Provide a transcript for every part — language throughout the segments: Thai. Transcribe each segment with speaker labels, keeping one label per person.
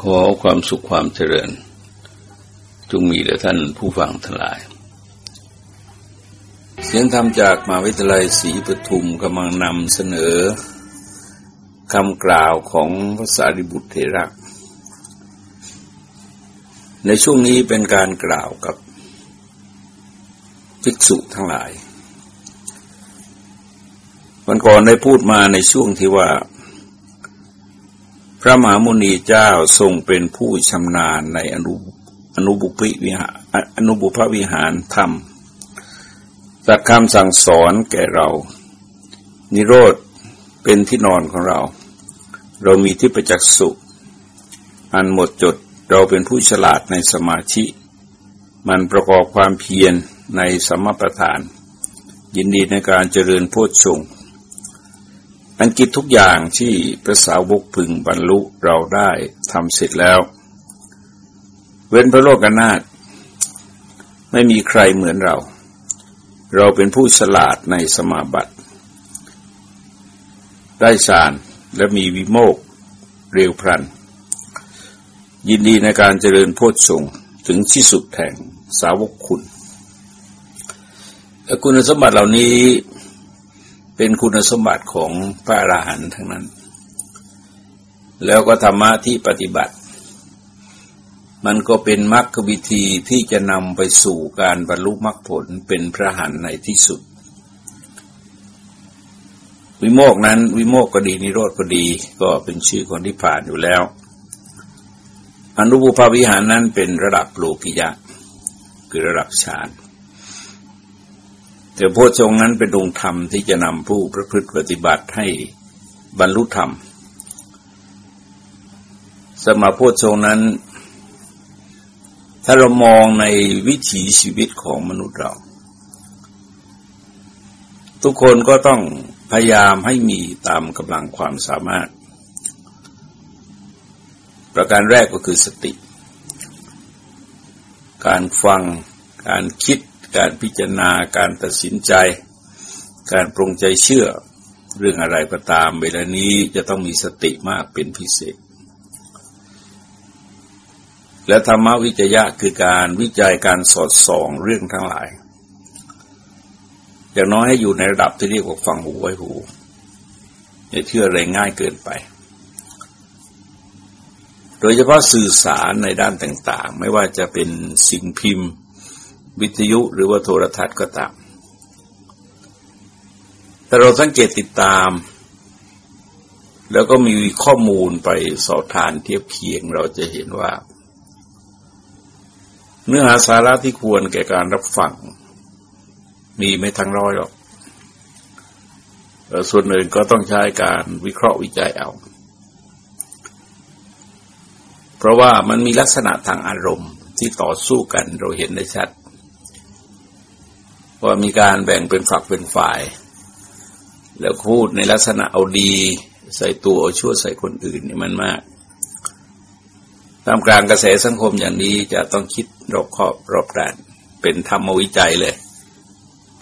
Speaker 1: ขอความสุขความเจริญ จงมีแด่ท่านผู้ฟังทั้งหลาย เสียงธรรมจากมาวิทยาลัยศรีปทุมกำลังนำเสนอคำกล่าวของพระสารีบุตรเถระในช่วงนี้เป็นการกล่าวกับภิกษุทั้งหลาย วันก่อนได้พูดมาในช่วงที่ว่า พระมหามุนีเจ้าทรงเป็นผู้ชำนาญในอนุอนุบุพิวิหารอนุบุพวิหารธรรมตัดคำสั่งสอนแก่เรา นิโรธเป็นที่นอนของเรา เรามีที่ประจักษ์สุอันหมดจดเราเป็นผู้ฉลาดในสมาธิมันประกอบความเพียรในสมประทาน ยินดีในการเจริญโพชฌงค์ อันกิจทุกอย่างที่พระสาวกพึงบรรลุเราได้ทำเสร็จแล้ว เว้นพระโลกนาถไม่มีใครเหมือนเรา เราเป็นผู้ฉลาดในสมาบัติ ได้ฌานและมีวิโมกเร็วพรัน ยินดีในการเจริญโพชฌงถึงที่สุดแห่งสาวกคุณ คุณสมบัติเหล่านี้ เป็นคุณสมบัติของพระอราหันต์ทั้งนั้น แล้วก็ธรรมะที่ปฏิบัติ มันก็เป็นมรรควิธีที่จะนำไปสู่การบรรลุมรรคผลเป็นพระหันในที่สุด วิโมกนั้นวิโมกก็ดีนิโรธก็ดีก็เป็นชื่อคนที่ผ่านอยู่แล้ว อนุบุพาวิหารนั้นเป็นระดับโลกิยะ คือระดับฌาน แต่โพชงนั้นเป็นองค์ธรรมที่จะนำผู้ประพฤติปฏิบัติให้บรรลุธรรม สมาโพชงนั้น ถ้าเรามองในวิถีชีวิตของมนุษย์เรา ทุกคนก็ต้องพยายามให้มีตามกำลังความสามารถ ประการแรกก็คือสติ การฟัง การคิด การพิจารณาการตัดสินใจ การปรงใจเชื่อเรื่องอะไรก็ตามเวลานี้จะต้องมีสติมากเป็นพิเศษ และธรรมวิจยะคือการวิจัยการสอดส่องเรื่องทั้งหลาย อย่างน้อยให้อยู่ในระดับที่เรียกว่าฟังหูไว้หู อย่าเชื่ออะไรง่ายเกินไป โดยเฉพาะสื่อสารในด้านต่าง ๆ ไม่ว่าจะเป็นสิ่งพิมพ์ วิทยุหรือว่าโทรทัศน์ก็ตาม แต่เราสังเกตติดตาม แล้วก็มีข้อมูลไปสอบทานเทียบเคียงเราจะเห็นว่า เนื้อหาสาระที่ควรแก่การรับฟัง มีไม่ทั้งร้อยหรอกส่วนอื่นก็ต้องใช้การวิเคราะห์วิจัยเอา เพราะว่ามันมีลักษณะทางอารมณ์ที่ต่อสู้กันเราเห็นได้ชัด ว่ามีการแบ่งเป็นฝักเป็นฝ่าย แล้วพูดในลักษณะเอาดี ใส่ตัวเอาชั่วใส่คนอื่นนี่มันมากตามกลางกระแสสังคมอย่างนี้จะต้องคิดรอบคอบรอบด้านเป็นธรรมวิจัยเลย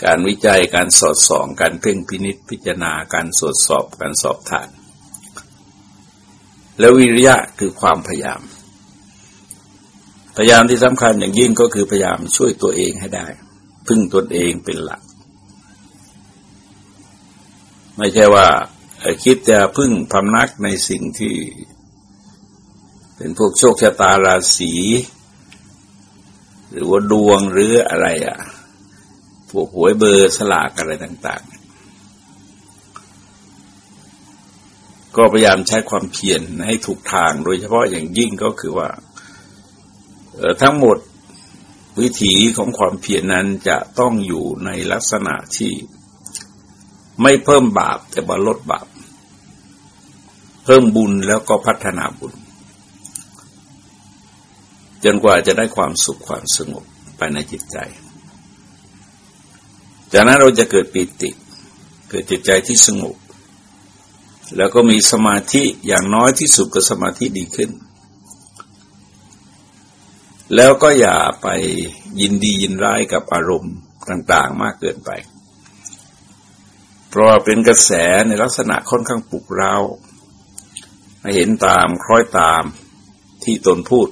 Speaker 1: การวิจัยการสอดส่อง การเพ่งพินิษพิจารณาการสดสอบการสอบทาน แล้ววิริยะคือความพยายาม พยายามที่สำคัญอย่างยิ่งก็คือพยายามช่วยตัวเองให้ได้ พึ่งตนเองเป็นหลัก ไม่ใช่ว่าคิดจะพึ่งพำนักในสิ่งที่ เป็นพวกโชคชะตาราศีหรือว่าดวงหรืออะไรอะ พวกหวยเบอร์สลากอะไรต่าง ๆ ก็พยายามใช้ความเพียรให้ถูกทางโดยเฉพาะอย่างยิ่งก็คือว่าทั้งหมด วิถีของความเพียรนั้นจะต้องอยู่ในลักษณะที่ไม่เพิ่มบาปแต่ว่าลดบาป เพิ่มบุญแล้วก็พัฒนาบุญ จนกว่าจะได้ความสุขความสงบภายในจิตใจ จากนั้นเราจะเกิดปิติ เกิดจิตใจที่สงบ แล้วก็มีสมาธิอย่างน้อยที่สุดก็สมาธิดีขึ้น แล้วก็อย่าไปยินดียินร้ายกับอารมณ์ต่าง ๆ มากเกินไป เพราะเป็นกระแสในลักษณะค่อนข้างปลุกเราให้เห็นตามคล้อยตามที่ตนพูด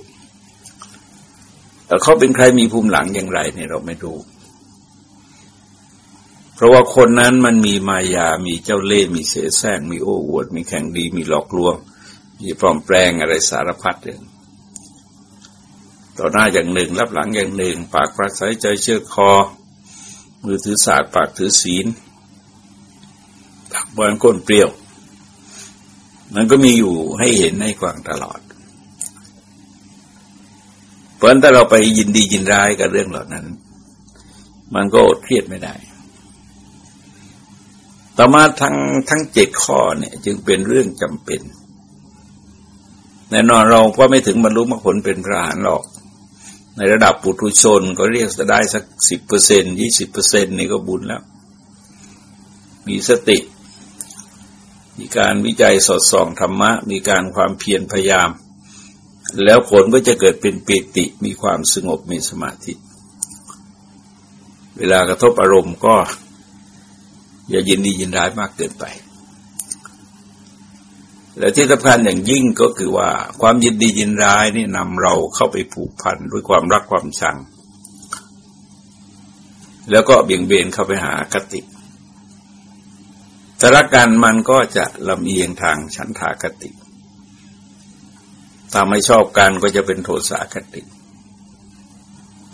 Speaker 1: แต่เขาเป็นใครมีภูมิหลังอย่างไรเนี่ยเราไม่รู้ เพราะว่าคนนั้นมันมีมายา มีเจ้าเล่ห์ มีเสแสร้ง มีโอ้อวด มีแข่งดี มีหลอกลวง มีปลอมแปลงอะไรสารพัดเลย ต่อหน้าอย่างหนึ่งรับหลังอย่างหนึ่ง ปากประสัยใจเชื่อคอ มือถือศาสตร์ปากถือศีลปากบอลก้นเปรี้ยว มันก็มีอยู่ให้เห็นให้กวางตลอด เพราะฉะนั้นถ้าเราไปยินดียินร้ายกับเรื่องเหล่านั้น มันก็อดเครียดไม่ได้ ต่อมาทั้งทั้งเจ็ดข้อเนี่ย จึงเป็นเรื่องจำเป็นแน่นอนเราก็ไม่ถึงบรรลุมรรคผลเป็นพระอรหันต์หรอก ในระดับปุถุชนก็เรียกจะได้สักสิบเปอร์เซ็นยี่สิบเปอร์เซ็นนี่ก็บุญแล้ว มีสติ มีการวิจัยสอดส่องธรรมะ มีการความเพียรพยายาม แล้วผลก็จะเกิดเป็นปิติ มีความสงบ มีสมาธิ เวลากระทบอารมณ์ก็ อย่ายินดียินร้ายมากเกินไป และที่สำคัญอย่างยิ่งก็คือว่าความยินดียินร้ายนี่นำเราเข้าไปผูกพันด้วยความรักความชัง แล้วก็เบี่ยงเบนเข้าไปหากติสารกันมันก็จะลำเอียงทางฉันทากติ ถ้าไม่ชอบกันก็จะเป็นโทสะคติ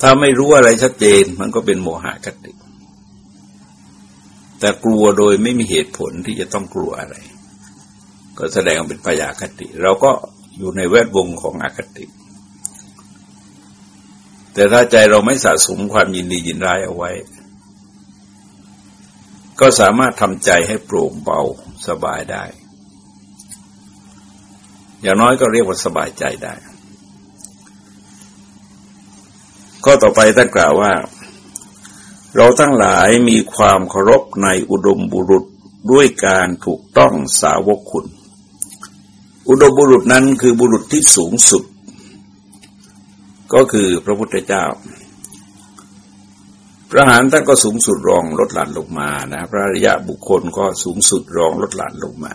Speaker 1: ถ้าไม่รู้อะไรชัดเจนมันก็เป็นโมหะคติ แต่กลัวโดยไม่มีเหตุผลที่จะต้องกลัวอะไร ก็แสดงเป็นพยาคติ เราก็อยู่ในแวดวงของอคติ แต่ถ้าใจเราไม่สะสมความยินดียินร้ายเอาไว้ ก็สามารถทำใจให้โปร่งเบาสบายได้ อย่างน้อยก็เรียกว่าสบายใจได้ ก็ต่อไปท่านกล่าวว่า เราทั้งหลายมีความเคารพในอุดมบุรุษด้วยการถูกต้องสาวกคุณ อุดมบุรุษนั้นคือบุรุษที่สูงสุด ก็คือพระพุทธเจ้า พระหานท่านก็สูงสุดรองลดหลั่นลงมานะพระอริยะบุคคลก็สูงสุดรองลดหลั่นลงมา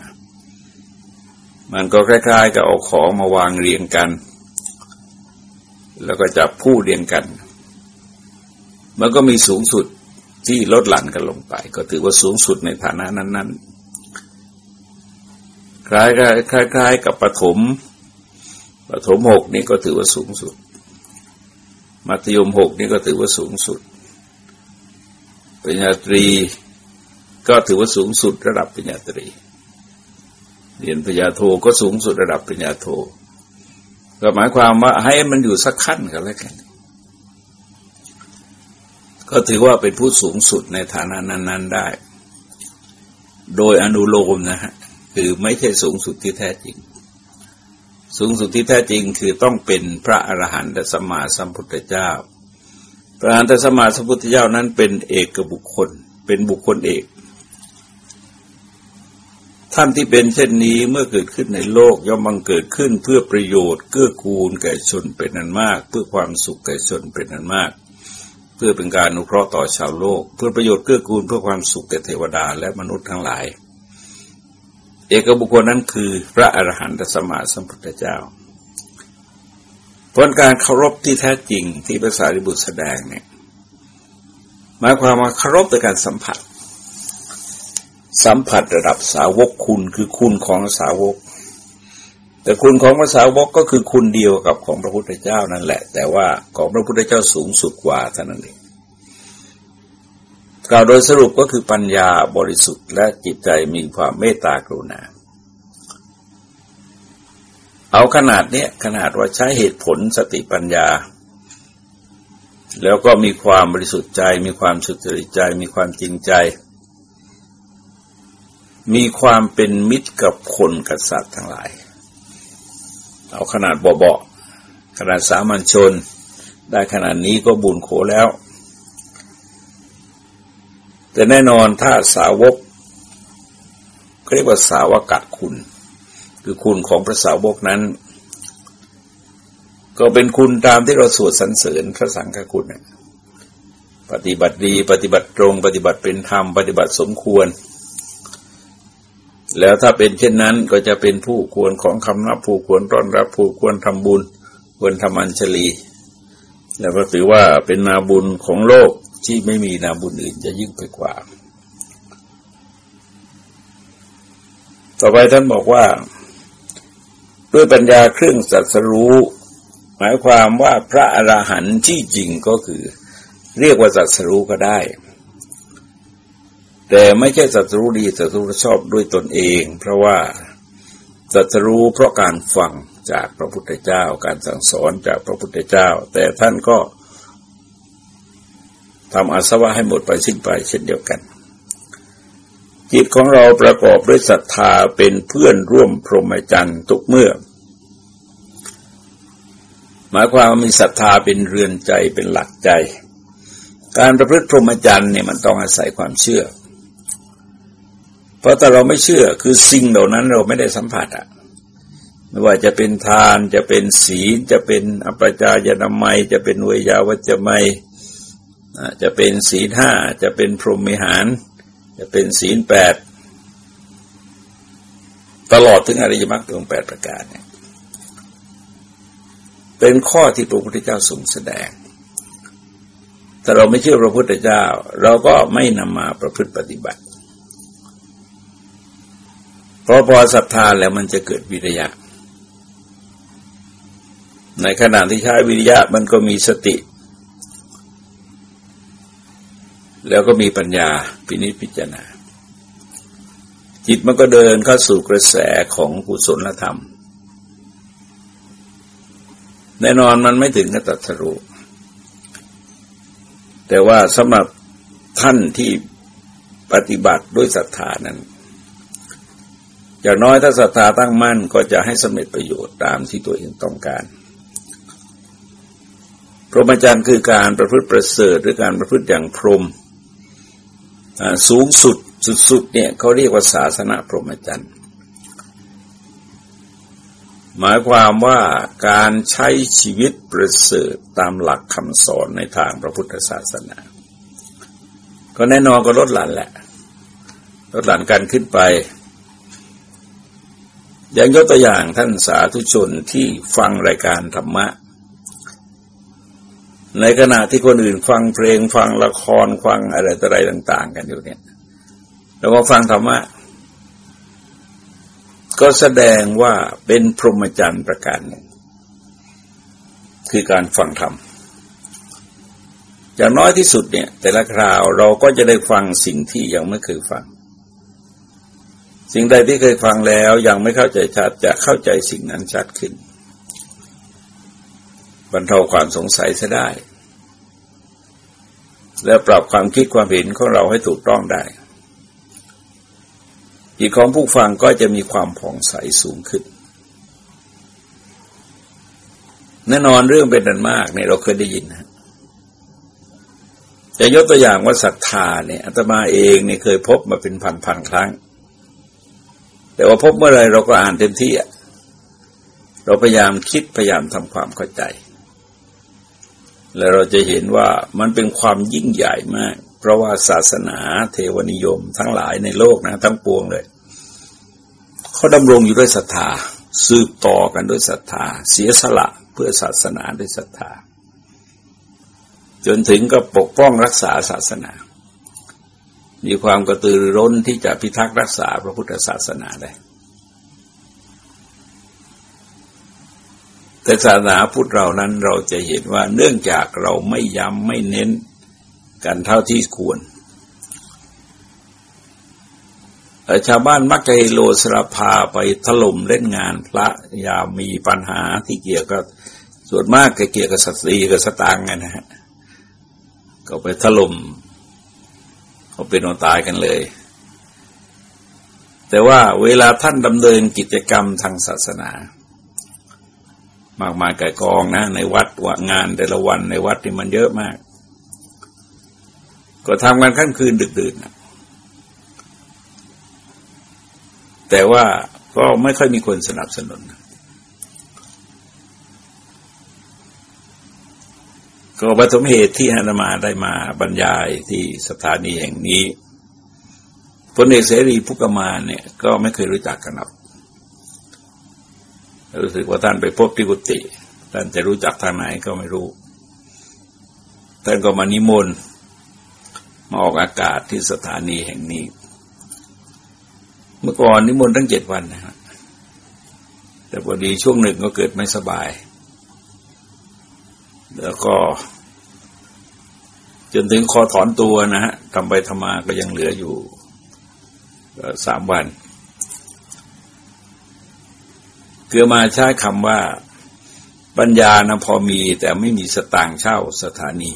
Speaker 1: มันก็คล้าย ๆ กับเอาของมาวางเรียงกัน แล้วก็จับผู้เรียงกัน มันก็มีสูงสุดที่ลดหลั่นกันลงไป ก็ถือว่าสูงสุดในฐานะนั้น ๆ คล้ายๆคล้ายกับปฐมปฐมหกนี่ก็ถือว่าสูงสุด มัธยมหกนี่ก็ถือว่าสูงสุดปริญญาตรีก็ถือว่าสูงสุดระดับปริญญาตรีเรียนปริญญาโทก็สูงสุดระดับปริญญาโทก็หมายความว่าให้มันอยู่สักขั้นกันแล้วกันก็ถือว่าเป็นผู้สูงสุดในฐานะนั้น ๆได้ โดยอนุโลมนะฮะ คือไม่ใช่สูงสุดที่แท้จริง สูงสุดที่แท้จริงคือต้องเป็นพระอรหันตสมมาสัมพุทธเจ้า พระอรหันตสมมาสัมพุทธเจ้านั้นเป็นเอกบุคคล เป็นบุคคลเอก ท่านที่เป็นเช่นนี้เมื่อเกิดขึ้นในโลกย่อมบังเกิดขึ้นเพื่อประโยชน์เกื้อกูลแก่ชนเป็นนันมาก เพื่อความสุขแก่ชนเป็นนันมากเพื่อเป็นการอนุเคราะห์ต่อชาวโลก เพื่อประโยชน์เกื้อกูลเพื่อความสุขแก่เทวดาและมนุษย์ทั้งหลาย เอกบุคคลนั้นคือพระอรหันตสมมาสัมพุทธเจ้าผลการเคารพที่แท้จริงที่ภาษาริบุตรแสดงเนี่ยหมายความว่าเคารพโดยการสัมผัส สัมผัสระดับสาวกคุณคือคุณของสาวก แต่คุณของพระสาวกก็คือคุณเดียวกับของพระพุทธเจ้านั่นแหละ แต่ว่าของพระพุทธเจ้าสูงสุดกว่าเท่านั้นเอง กล่าวโดยสรุปก็คือปัญญาบริสุทธิ์และจิตใจมีความเมตตากรุณา เอาขนาดเนี้ยขนาดว่าใช้เหตุผลสติปัญญา แล้วก็มีความบริสุทธิ์ใจ มีความสุจริตใจ มีความจริงใจ มีความเป็นมิตรกับคนกับสัตว์ทั้งหลาย เอาขนาดเบาๆขนาดสามัญชน ได้ขนาดนี้ก็บุญโขแล้ว แต่แน่นอนถ้าสาวกเรียกว่าสาวกัดคุณ คือคุณของพระสาวกนั้น ก็เป็นคุณตามที่เราสวดสรรเสริญพระสังฆคุณปฏิบัติดี ปฏิบัติตรง ปฏิบัติเป็นธรรม ปฏิบัติสมควร แล้วถ้าเป็นเช่นนั้นก็จะเป็นผู้ควรของคำนับผู้ควรต้อนรับผู้ควรทำบุญ ควรทำอัญชลี แล้วก็ถือว่าเป็นนาบุญของโลก ที่ไม่มีนาบุญอื่นจะยิ่งไปกว่า ต่อไปท่านบอกว่า ด้วยปัญญาเครื่องสัสรู้ หมายความว่าพระอราหันต์ที่จริงก็คือ เรียกว่าสัสรู้ก็ได้ แต่ไม่ใช่สัสรู้ดีสัสรู้ชอบด้วยตนเอง เพราะว่าสัสรู้เพราะการฟังจากพระพุทธเจ้า การสั่งสอนจากพระพุทธเจ้า แต่ท่านก็ ทำอาสวะให้หมดไปสิ้นไปเช่นเดียวกัน จิตของเราประกอบด้วยศรัทธาเป็นเพื่อนร่วมพรหมจรรย์ทุกเมื่อ หมายความว่ามีศรัทธาเป็นเรือนใจเป็นหลักใจ การประพฤติพรหมจรรย์เนี่ยมันต้องอาศัยความเชื่อ เพราะถ้าเราไม่เชื่อคือสิ่งเหล่านั้นเราไม่ได้สัมผัสอะไม่ว่าจะเป็นทานจะเป็นศีลจะเป็นอปจายนามัย จะเป็นเวยาวัจไมย จะเป็นศีลห้าจะเป็นพรหมิหาร จะเป็นศีลแปดตลอดถึงอริยมรรคองแปดประการเนี่ยเป็นข้อที่พระพุทธเจ้าทรงแสดงถ้าเราไม่เชื่อพระพุทธเจ้า เราก็ไม่นำมาประพฤติปฏิบัติเพราะพอศรัทธาแล้วมันจะเกิดวิริยะ ในขณะที่ใช้วิริยะมันก็มีสติ แล้วก็มีปัญญาพินิจพิจารณา จิตมันก็เดินเข้าสู่กระแสของกุศลธรรม แน่นอนมันไม่ถึงกับตัดสรุแต่ว่าสำหรับท่านที่ปฏิบัติด้วยศรัทธานั้นอย่างน้อยถ้าศรัทธาตั้งมั่นก็จะให้สำเร็จประโยชน์ตามที่ตัวเองต้องการพรหมจรรย์คือการประพฤติประเสริฐหรือการประพฤติอย่างพรหม สูงสุดสุดๆเนี่ยเขาเรียกว่าศาสนาพรหมจรรย์ หมายความว่าการใช้ชีวิตประเสริฐตามหลักคำสอนในทางพระพุทธศาสนา ก็แน่นอนก็ลดหลั่นแหละ ลดหลั่นกันขึ้นไป อย่างยกตัวอย่างท่านสาธุชนที่ฟังรายการธรรมะ ในขณะที่คนอื่นฟังเพลงฟังละครฟังอะไรต่ออะไรต่าง ๆ กันอยู่เนี่ยแล้วก็ฟังธรรมะก็แสดงว่าเป็นพรหมจรรย์ประการหนึ่ง คือการฟังธรรมอย่างน้อยที่สุดเนี่ย แต่ละคราวเราก็จะได้ฟังสิ่งที่ยังไม่เคยฟัง สิ่งใดที่เคยฟังแล้วยังไม่เข้าใจชัดจะเข้าใจสิ่งนั้นชัดขึ้น บรรเทาความสงสัยจะได้ และปรับความคิดความเห็นของเราให้ถูกต้องได้จิตของผู้ฟังก็จะมีความผ่องใสสูงขึ้น แน่นอนเรื่องเป็นดันมากเนี่ยเราเคยได้ยินนะจะยกตัวอย่างว่าศรัทธาเนี่ยอาตมาเองเนี่ยเคยพบมาเป็นพันพันครั้ง แต่ว่าพบเมื่อไรเราก็อ่านเต็มที่อะเราพยายามคิดพยายามทำความเข้าใจ แล้วเราจะเห็นว่ามันเป็นความยิ่งใหญ่มาก เพราะว่าศาสนาเทวนิยมทั้งหลายในโลกนะทั้งปวงเลยเขาดำรงอยู่ด้วยศรัทธาสืบต่อกันด้วยศรัทธา เสียสละเพื่อศาสนาด้วยศรัทธา จนถึงก็ปกป้องรักษาศาสนา มีความกระตือรือร้นที่จะพิทักษ์รักษาพระพุทธศาสนาได้ แต่ศาสนาพุทธเรานั้นเราจะเห็นว่าเนื่องจากเราไม่ย้ำไม่เน้นกันเท่าที่ควรชาวบ้านมักจะโลสรพาไปถล่มเล่นงานพระยามีปัญหาที่เกี่ยวกับส่วนมากเกี่ยวกับสตรีกับสตางค์นะฮะก็ไปถล่มเขาเป็นอนตายกันเลย แต่ว่าเวลาท่านดำเนินกิจกรรมทางศาสนา มากมายไก่กองนะ ในวัดว่างานแต่ละวันในวัดที่มันเยอะมาก ก็ทำกันขั้นคืนดึกดื่นแต่ว่าก็ไม่ค่อยมีคนสนับสนุน ก็ปฐมเหตุที่ฮานามาได้มาบรรยายที่สถานีแห่งนี้พลเอกเสรีพุกมาเนี่ย ก็ไม่เคยรู้จักกันหรอก รู้สึกว่าท่านไปพบที่กุฏิท่านจะรู้จักทางไหนก็ไม่รู้ ท่านก็มานิมนต์มาออกอากาศที่สถานีแห่งนี้ เมื่อก่อนนิมนต์ตั้งเจ็ดวันนะครับแต่พอดีช่วงหนึ่งก็เกิดไม่สบาย แล้วก็ จนถึงคอถอนตัวนะฮะทำไปทำมาก็ยังเหลืออยู่สามวัน เกือมาใช้คำว่าปัญญานะพอมีแต่ไม่มีสตางค์เช่าสถานี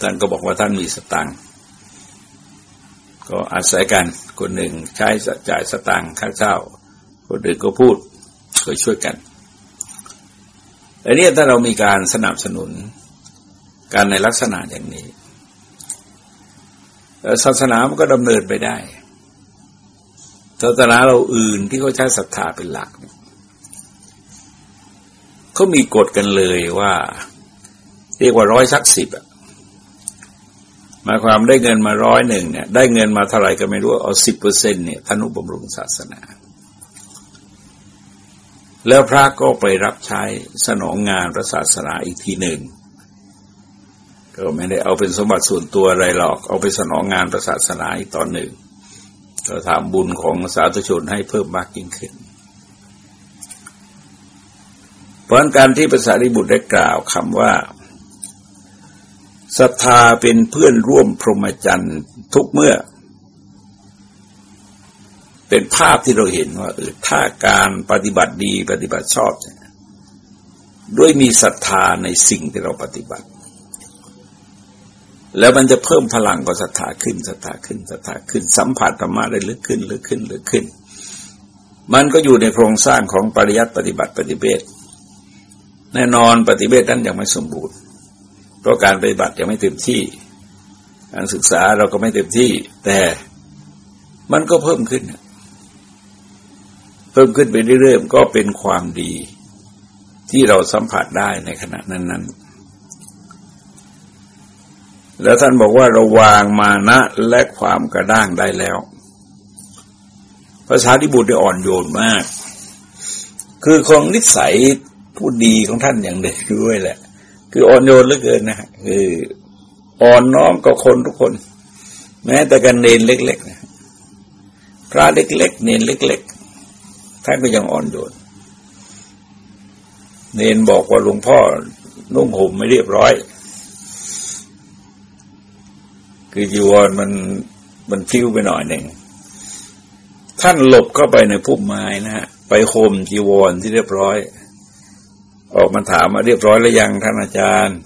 Speaker 1: ท่านก็บอกว่าท่านมีสตางค์ก็อาศัยกันคนหนึ่งใช้จ่ายสตางค์ค่าเช่า คนอื่นก็พูดเคยช่วยกันอันนี้ถ้าเรามีการสนับสนุนการในลักษณะอย่างนี้ศาสนามันก็ดำเนินไปได้ ศาสนาเราอื่นที่เขาใช้ศรัทธาเป็นหลักเขามีกฎกันเลยว่า เรียกว่าร้อยสักสิบอะมาความได้เงินมาร้อยหนึ่งเนี่ย ได้เงินมาเท่าไหร่ก็ไม่รู้เอาสิบเปอร์เซ็นเนี่ยธนุบำรุงศาสนา แล้วพระก็ไปรับใช้สนองงานพระศาสนาอีกทีหนึ่งก็ไม่ได้เอาเป็นสมบัติส่วนตัวอะไรหรอก เอาไปสนองงานพระศาสนาอีกตอนหนึ่ง ก็ทำบุญของสาธุชนให้เพิ่มมากยิ่งขึ้น เพราะการที่ภาษาริบุตรได้กล่าวคำว่าศรัทธาเป็นเพื่อนร่วมพรหมจรรย์ทุกเมื่อ เป็นภาพที่เราเห็นว่าเออถ้าการปฏิบัติดีปฏิบัติชอบ ด้วยมีศรัทธาในสิ่งที่เราปฏิบัติ แล้วมันจะเพิ่มพลังก็ศรัทธาขึ้นศรัทธาขึ้นศรัทธาขึ้น สัมผัสธรรมะได้ลึกขึ้นลึกขึ้นลึกขึ้น มันก็อยู่ในโครงสร้างของปริยัติปฏิบัติปฏิเบตแน่นอนปฏิเบตนั้นยังไม่สมบูรณ์ เพราะการปฏิบัติยังไม่เต็มที่ การศึกษาเราก็ไม่เต็มที่ แต่มันก็เพิ่มขึ้น เพิ่มขึ้นไปเรื่อยๆก็เป็นความดีที่เราสัมผัสได้ในขณะนั้นๆ แล้วท่านบอกว่าเราวางมานะและความกระด้างได้แล้ว ภาษาที่บุตรได้อ่อนโยนมาก คือของนิสัยผู้ดีของท่านอย่างเด็กด้วยแหละ คืออ่อนโยนเหลือเกินนะคืออ่อนน้อมกับคนทุกคน แม้แต่กันเนนเล็กๆนะพระเล็กๆ เนนเล็ก ๆ ท่านก็ยังอ่อนโยน เนนบอกว่าหลวงพ่อนุ่งห่มไม่เรียบร้อย คือจีวรมันมันพิ้วไปหน่อยหนึ่งท่านหลบเข้าไปในพุ่มไม้นะฮะไปโฮมจีวรที่เรียบร้อย ออกมาถามมาเรียบร้อยแล้วยังท่านอาจารย์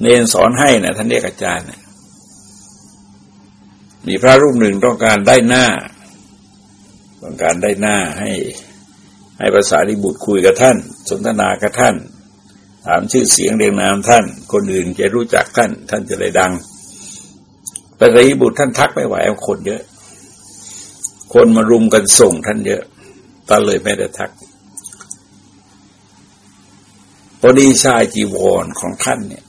Speaker 1: เนนสอนให้นะท่านเรียกอาจารย์นะมีพระรูปหนึ่งต้องการได้หน้า ต้องการได้หน้าให้ให้ภาษาดิบุตรคุยกับท่าน สนทนากับท่าน ถามชื่อเสียงเรียงนามท่าน คนอื่นจะรู้จักท่าน ท่านจะได้ดัง พระสารีบุตรท่านทักไม่ไหวคนเยอะ คนมารุมกันส่งท่านเยอะท่าเลยไม่ได้ทักพอดีชายจีวรของท่านเนี่ย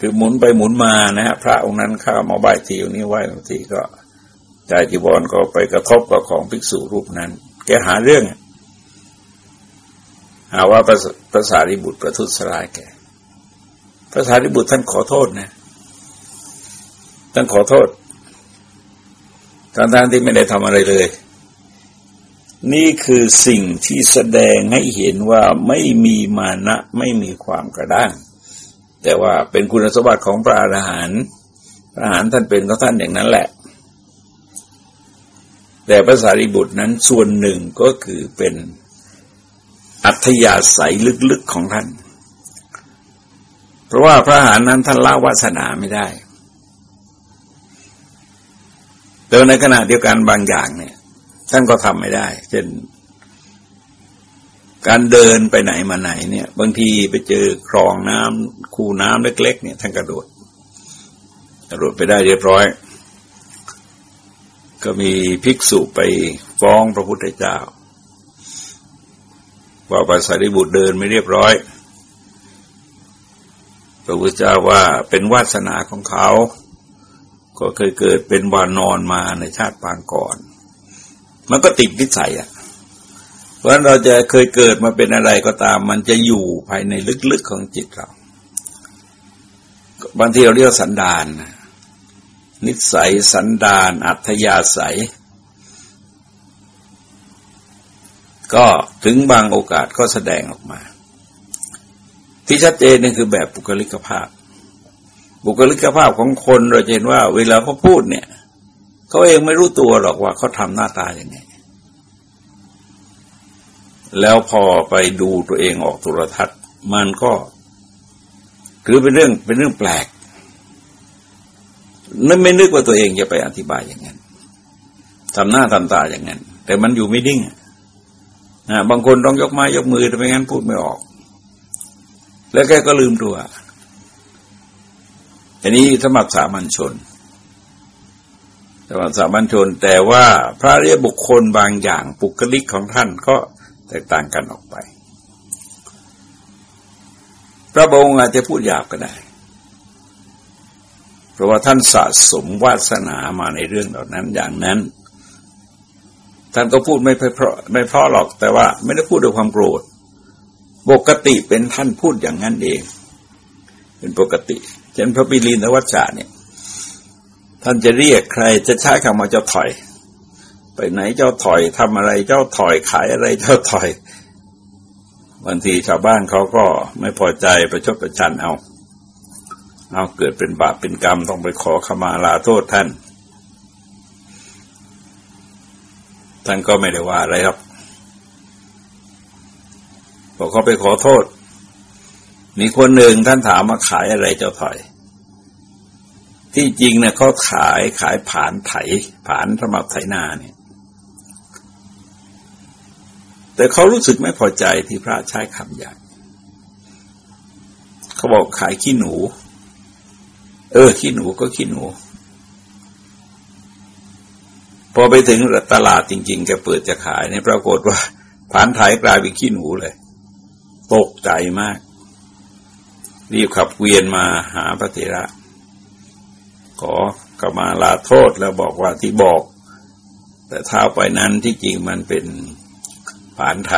Speaker 1: คือหมุนไปหมุนมานะฮะพระองค์นั้นข้ามาไหว้ทีนี้ไหว้บางทีก็ชายจีวรก็ไปกระทบกับของภิกษุรูปนั้น แกหาเรื่อง หาว่าภาษาริบุตรประทุษร้ายแกภาษาริบุตรท่านขอโทษนะ ต้องขอโทษทางทางที่ไม่ได้ทำอะไรเลย นี่คือสิ่งที่แสดงให้เห็นว่าไม่มีมานะไม่มีความกระด้าง แต่ว่าเป็นคุณสมบัติของพระอรหันต์พระอรหันต์ท่านเป็นก็ท่านอย่างนั้นแหละ แต่ภาษาริบุตรนั้นส่วนหนึ่งก็คือเป็นอัธยาศัยลึกๆของท่าน เพราะว่าพระอรหันต์นั้นท่านละวาสนาไม่ได้ แต่ในขณะเดียวกันบางอย่างเนี่ย ท่านก็ทำไม่ได้ เช่น การเดินไปไหนมาไหนเนี่ย บางทีไปเจอคลองน้ำคูน้ำเล็ก ๆ เนี่ย ท่านกระโดด กระโดดไปได้เรียบร้อย ก็มีภิกษุไปฟ้องพระพุทธเจ้า ว่าภาษาริบุตรเดินไม่เรียบร้อยพระพุทธเจ้าว่าเป็นวาสนาของเขา ก็เคยเกิดเป็นวานอนมาในชาติปางก่อน มันก็ติดนิสัยอะ เพราะเราจะเคยเกิดมาเป็นอะไรก็ตาม มันจะอยู่ภายในลึกๆของจิตเรา บางทีเราเรียกสันดานนิสัยสันดาน อัธยาศัย ก็ถึงบางโอกาสก็แสดงออกมา ที่ชัดเจนนั่นคือแบบบุคลิกภาพ บุคลิกภาพของคนเราเห็นว่า เวลาเขาพูดเนี่ยเขาเองไม่รู้ตัวหรอกว่าเขาทำหน้าตาอย่างไงแล้วพอไปดูตัวเองออกโทรทัศน์ มันก็ถือเป็นเรื่องเป็นเรื่องแปลกนั่นไม่นึกว่าตัวเองจะไปอธิบายอย่างนั้นทำหน้าทำตาอย่างนั้น แต่มันอยู่ไม่ดิ้งนะบางคนต้องยกไม้ยกมือแต่ไม่งั้นพูดไม่ออก แล้วแกก็ลืมตัว อันนี้สมัครสามัญชนสมัครสามัญชน แต่ว่าพระเรียบุคคลบางอย่างปุกลิกของท่านก็แตกต่างกันออกไป พระองค์อาจจะพูดหยาบก็ได้ เพราะว่าท่านสะสมวาสนามาในเรื่องเหล่านั้นอย่างนั้น ท่านก็พูดไม่เพราะไม่เพราะหรอก แต่ว่าไม่ได้พูดด้วยความโกรธ ปกติเป็นท่านพูดอย่างนั้นเอง เป็นปกติ เช่นพระปิรินวัชชาเนี่ย ท่านจะเรียกใครจะใช้คำว่าเจ้าถอย ไปไหนเจ้าถอยทำอะไรเจ้าถอยขายอะไรเจ้าถอยบางทีชาวบ้านเขาก็ไม่พอใจประชดประชันเอา เอาเกิดเป็นบาปเป็นกรรมต้องไปขอขมาลาโทษท่าน ท่านก็ไม่ได้ว่าอะไรครับพอเขาไปขอโทษ มีคนหนึ่งท่านถามมาขายอะไรเจ้าถอย ที่จริงเนี่ยเขาขายขายผานไถผานสำหรับไถนาเนี่ย แต่เขารู้สึกไม่พอใจที่พระใช้คำอย่างเขาบอกขายขี้หนู เออ ขี้หนูก็ขี้หนู พอไปถึงตลาดจริงๆแกเปิดจะขายเนี่ยปรากฏว่าผานไถกลายเป็นขี้หนูเลย ตกใจมาก รีบขับเวียนมาหาพระเถระ ขอกมาลาโทษแล้วบอกว่าที่บอก แต่เท้าไปนั้นที่จริงมันเป็นผานไถ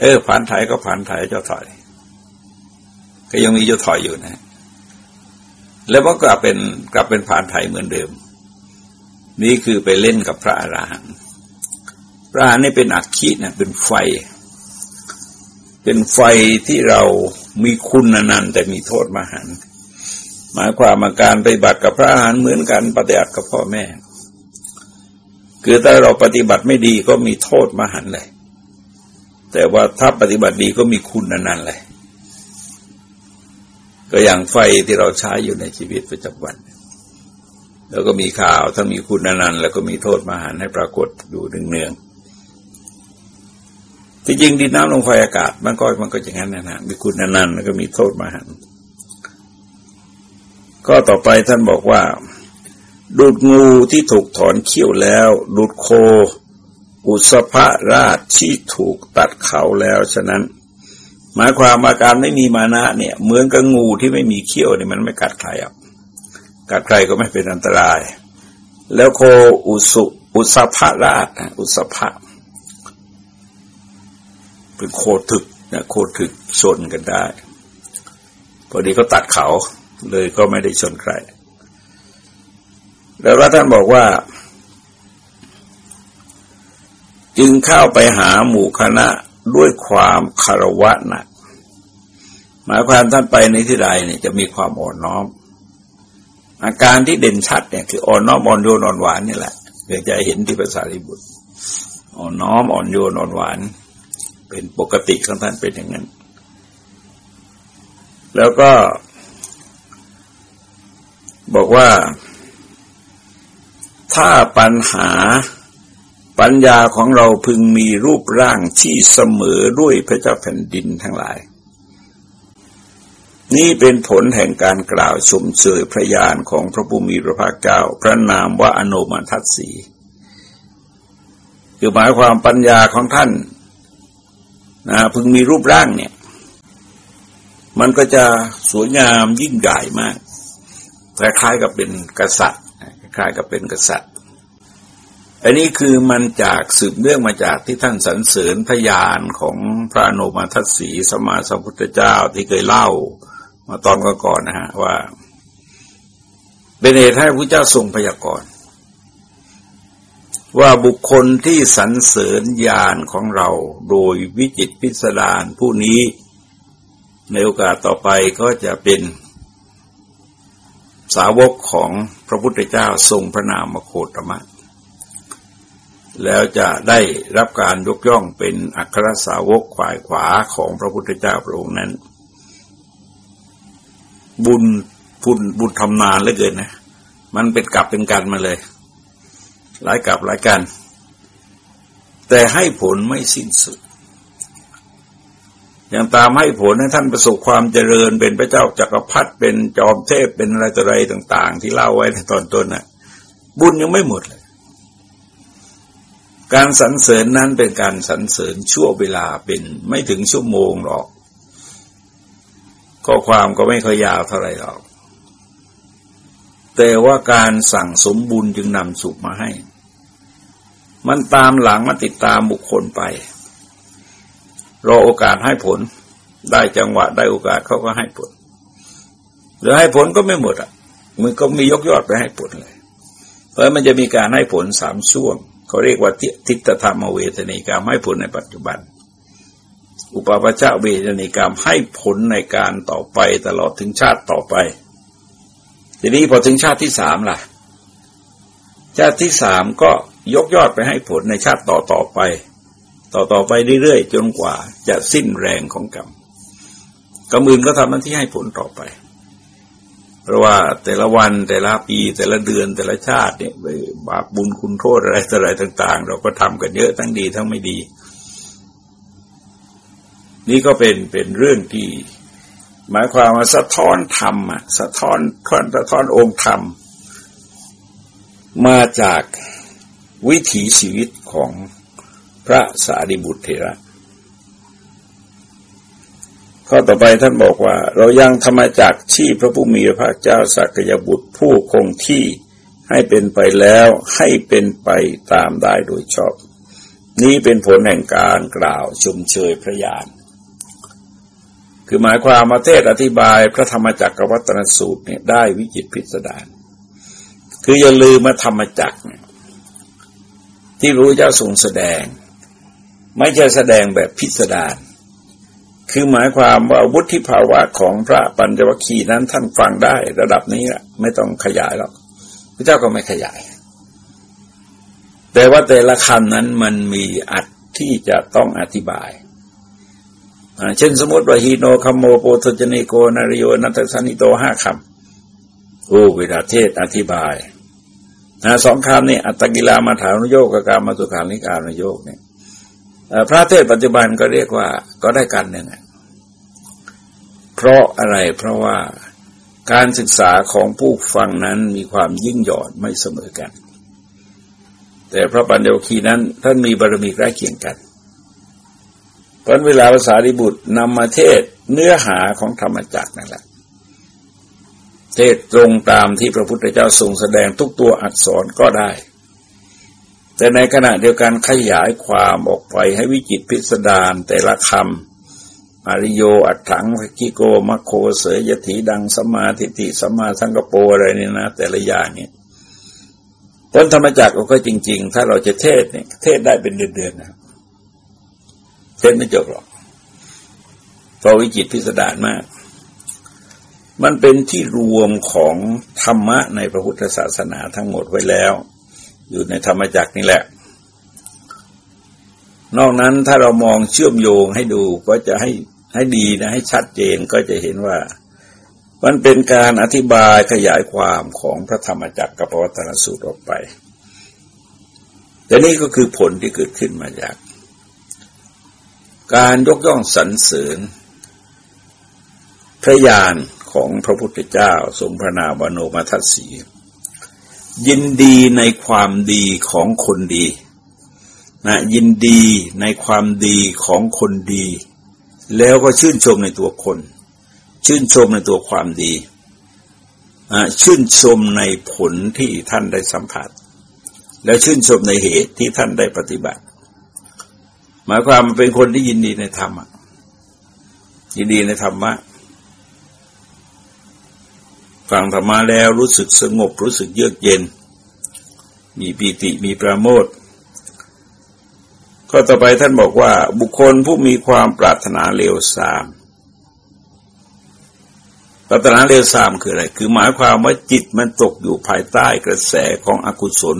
Speaker 1: เออผานไถก็ผานไถเจ้าถอย ก็ยังมีเจ้าถอยอยู่นะ แล้วก็กลับเป็นกลับเป็นผานไถเหมือนเดิม นี่คือไปเล่นกับพระอราหันต์พระอรหันต์นี่เป็นอักขีนะเป็นไฟ เป็นไฟที่เรามีคุณนันแต่มีโทษมหันหมายความมาการปฏิบัติกับพระอรหันเหมือนกันปฏิบัติกับพ่อแม่ คือถ้าเราปฏิบัติไม่ดีก็มีโทษมหันเลย แต่ว่าถ้าปฏิบัติดีก็มีคุณนันเลยก็อย่างไฟที่เราใช้อยู่ในชีวิตประจำวัน แล้วก็มีข่าวถ้ามีคุณนันแล้วก็มีโทษมหันให้ปรากฏอยู่เนืองๆ ที่จริงดินน้ำลมไฟอากาศมันก็มันก็อย่างนั้นนะฮะมีคุณนันแล้วก็มีโทษมหันก็ต่อไปท่านบอกว่า ดูดงูที่ถูกถอนเขี้ยวแล้ว ดูดโค อุสภะราชที่ถูกตัดเขาแล้วฉะนั้น หมายความมาการไม่มีมานะเนี่ย เหมือนกับงูที่ไม่มีเขี้ยวเนี่ยมันไม่กัดใครอะกัดใครก็ไม่เป็นอันตราย แล้วโคอุสุอุสภะราชอุสภะ เป็นโคถึกนะโคถึกชนกันได้ พอดีก็ตัดเขาเลยก็ไม่ได้ชนใคร แล้วท่านบอกว่า จึงเข้าไปหาหมู่คณะด้วยความคารวะหนักหมายความท่านไปในที่ใดเนี่ยจะมีความอ่อนน้อม อาการที่เด่นชัดเนี่ยคืออ่อนน้อมอ่อนโยนอ่อนหวานนี่แหละเดี๋ยวจะเห็นที่ภาษาลิบุตรอ่อนน้อมอ่อนโยนอ่อนหวาน เป็นปกติของท่านเป็นอย่างนั้น แล้วก็ บอกว่า ถ้าปัญหาปัญญาของเราพึงมีรูปร่างที่เสมอด้วยพระเจ้าแผ่นดินทั้งหลาย นี่เป็นผลแห่งการกล่าวชมเชยพระญาณของพระบุมีพระภาคเจ้า พระนามว่าอนุมาทัศสีคือหมายความปัญญาของท่าน นะพึงมีรูปร่างเนี่ย มันก็จะสวยงามยิ่งใหญ่มาก คล้ายๆกับเป็นกษัตริย์คล้ายๆกับเป็นกษัตริย์อันนี้คือมันจากสืบเนื่องมาจากที่ท่านสรรเสริญพยานของพระโนมาทัศสีสมมาสัมพุทธเจ้าที่เคยเล่ามาตอนก่อนๆนะฮะว่า เป็นเหตุให้พระเจ้าทรงพยากรณ์ ว่าบุคคลที่สรรเสริญญาณของเราโดยวิจิตพิสดารผู้นี้ ในโอกาสต่อไปก็จะเป็นสาวกของพระพุทธเจ้าทรงพระนามโคตมะ แล้วจะได้รับการยกย่องเป็นอัครสาวกขวายขวาของพระพุทธเจ้าพระองค์นั้น บุญบุญบุญทำนานเหลือเกินนะ มันเป็นกลับเป็นกันมาเลย หลายกลับหลายกัน แต่ให้ผลไม่สิ้นสุด ยังตามให้ผลให้ท่านประสบความเจริญเป็นพระเจ้าจักรพรรดิเป็นจอมเทพเป็นอะไรต่ออะไรต่าง ๆ ที่เล่าไว้ในตอนต้นน่ะ บุญยังไม่หมดเลยการสรรเสริญนั้นเป็นการสรรเสริญชั่วเวลาเป็นไม่ถึงชั่วโมงหรอกข้อความก็ไม่ค่อยยาวเท่าไรหรอก แต่ว่าการสั่งสมบุญจึงนำสุขมาให้ มันตามหลังมาติดตามบุคคลไป รอโอกาสให้ผล ได้จังหวะได้โอกาสเขาก็ให้ผลหรือให้ผลก็ไม่หมดอะมันก็มียกยอดไปให้ผลเลย เพราะมันจะมีการให้ผลสามช่วงเขาเรียกว่าทิฏฐธรรมเวทนีกรรมให้ผลในปัจจุบัน อุปปัชชาเวทนีกรรมให้ผลในการต่อไปตลอดถึงชาติต่อไป ทีนี้พอถึงชาติที่สามล่ะ ชาติที่สามก็ ยกยอดไปให้ผลในชาติต่อต่อไป ต่อต่อไปเรื่อยๆจนกว่าจะสิ้นแรงของกรรมกรรมอื่นก็ทำหน้าที่ให้ผลต่อไป เพราะว่าแต่ละวันแต่ละปี แต่ละเดือนแต่ละชาติเนี่ยบาปบุญคุณโทษอะไรอะไรต่าง ๆ เราก็ทำกันเยอะทั้งดีทั้งไม่ดี นี่ก็เป็นเป็นเรื่องที่ หมายความว่าสะท้อนธรรมอะสะท้อนท้อนสะท้อนองค์ธรรมมาจาก วิถีชีวิตของพระสารีบุตรเถระ ข้อต่อไปท่านบอกว่า เรายังธรรมจักที่พระผู้มีพระเจ้าสักยบุตรผู้คงที่ให้เป็นไปแล้วให้เป็นไปตามได้โดยชอบ นี้เป็นผลแห่งการกล่าวชมเชยพระญาณคือหมายความมาเทศอธิบายพระธรรมจักรวัตนสูตรเนี่ยได้วิจิตพิสดารคืออย่าลืมมาธรรมจักรเนี่ย ที่รู้เจ้าทรงแสดง ไม่ใช่แสดงแบบพิสดารคือหมายความว่าวุฒิภาวะของพระปัญจวัคคีย์นั้นท่านฟังได้ระดับนี้ไม่ต้องขยายหรอกพระเจ้าก็ไม่ขยาย แต่ว่าแต่ละคำนั้นมันมีอรรถที่จะต้องอธิบายเช่นสมมติว่าหีโนคัมโมโปถุชชะนิโก อะนะริโย อะนัตถะสัญหิโตห้าคำโอ้เวลาเทศอธิบาย สองคำนี่อัตตกิลมถานุโยคกับการมาสุขานิการนุโยกเนี่ยพระเทศปัจจุบันก็เรียกว่าก็ได้กันเนี่ยเพราะอะไรเพราะว่าการศึกษาของผู้ฟังนั้นมีความยิ่งหย่อนไม่เสมอกัน แต่พระปัญญวคีนั้นท่านมีบารมีใกล้เคียงกันเพราะเวลาภาษาดิบุตรนำมาเทศเนื้อหาของธรรมจักรนั่นแหละ เทศตรงตามที่พระพุทธเจ้าทรงแสดงทุกตัวอักษรก็ได้ แต่ในขณะเดียวกันขยายความออกไปให้วิจิตพิสดารแต่ละคำอาริโยอัตถังกิโกมัคโคเสยยถีดังสมาธิติสมาสังกโปอะไรนี่นะ แต่ละอย่างเนี่ยต้นธรรมจักรก็จริง ๆ ถ้าเราจะเทศเนี่ยเทศได้เป็นเดือนๆนะเทศไม่จบหรอกเพราะวิจิตพิสดารมาก มันเป็นที่รวมของธรรมะในพระพุทธศาสนาทั้งหมดไว้แล้ว อยู่ในธรรมจักรนี่แหละ นอกนั้นถ้าเรามองเชื่อมโยงให้ดูก็จะให้ให้ดีนะให้ชัดเจนก็จะเห็นว่า มันเป็นการอธิบายขยายความของพระธรรมจักรกับพระวัตนสูตรออกไป แต่นี่ก็คือผลที่เกิดขึ้นมาจาก การยกย่องสรรเสริญพระญาณ ของพระพุทธเจ้าทรงพระนามวโนมัทสียินดีในความดีของคนดีนะยินดีในความดีของคนดี แล้วก็ชื่นชมในตัวคน ชื่นชมในตัวความดีชื่นชมในผลที่ท่านได้สัมผัส แล้วชื่นชมในเหตุที่ท่านได้ปฏิบัติ หมายความมันเป็นคนที่ยินดีในธรรมยินดีในธรรมะ ฟังธรรมะแล้วรู้สึกสงบรู้สึกเยือกเย็น มีปีติมีประโมทก็ต่อไปท่านบอกว่าบุคคลผู้มีความปรารถนาเลวทราม ปรารถนาเลวทรามคืออะไร คือหมายความว่าจิตมันตกอยู่ภายใต้กระแสของอกุศล